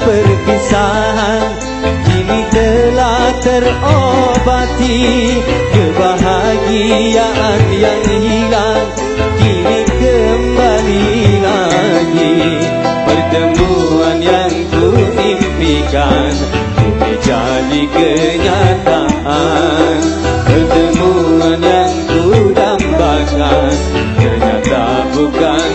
perpisahan Kini telah terobati Kebahagiaan yang hilang Kini kembali lagi. Pertemuan yang ku impikan Kini jadi kenyataan. Pertemuan yang ku dambakan Ternyata bukan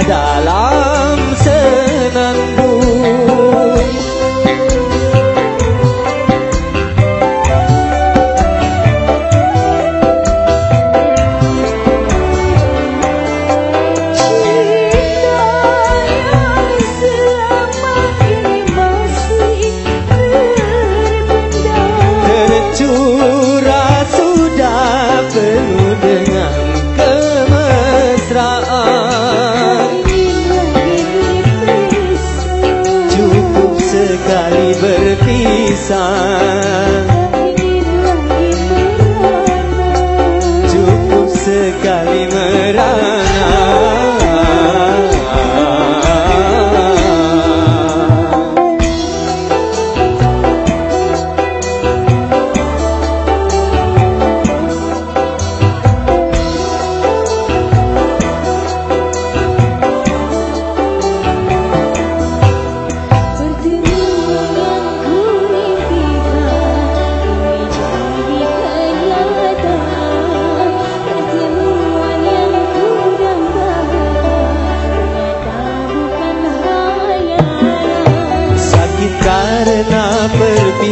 la la 山。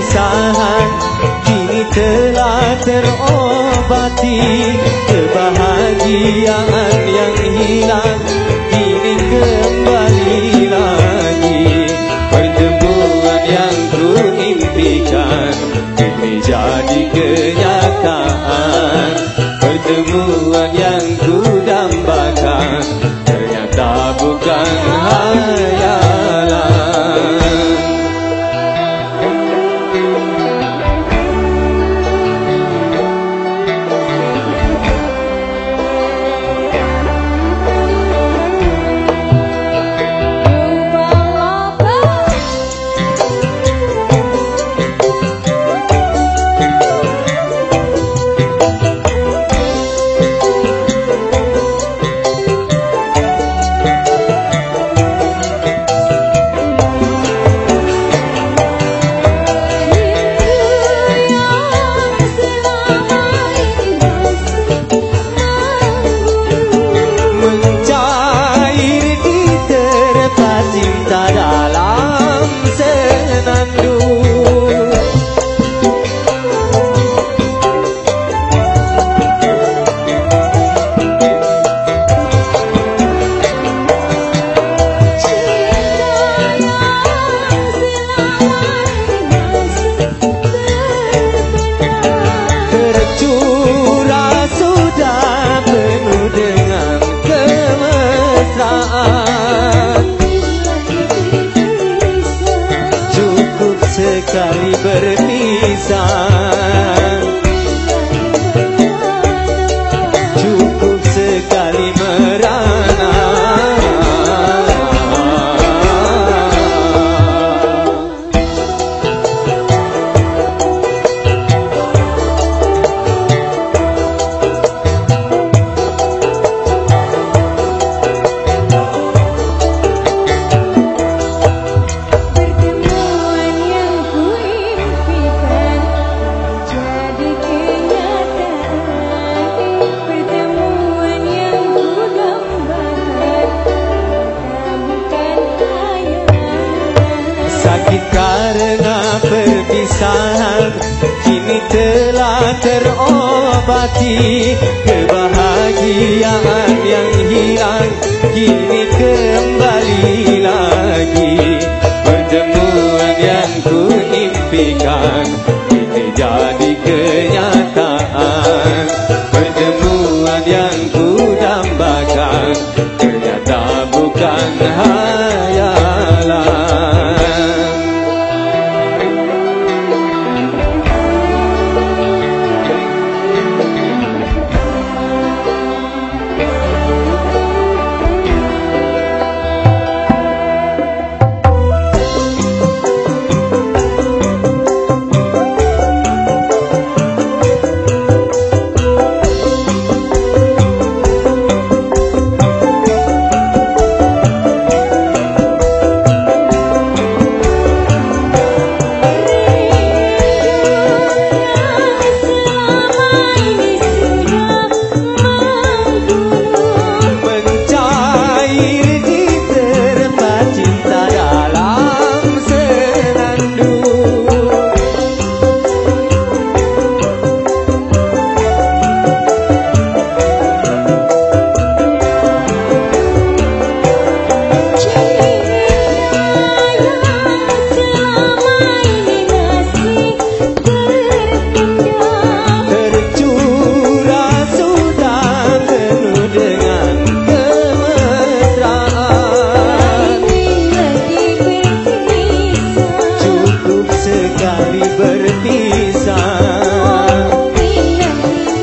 Perpisahan Kini telah terobati Kebahagiaan yang hilang perpisahan Kini telah terobati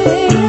yeah.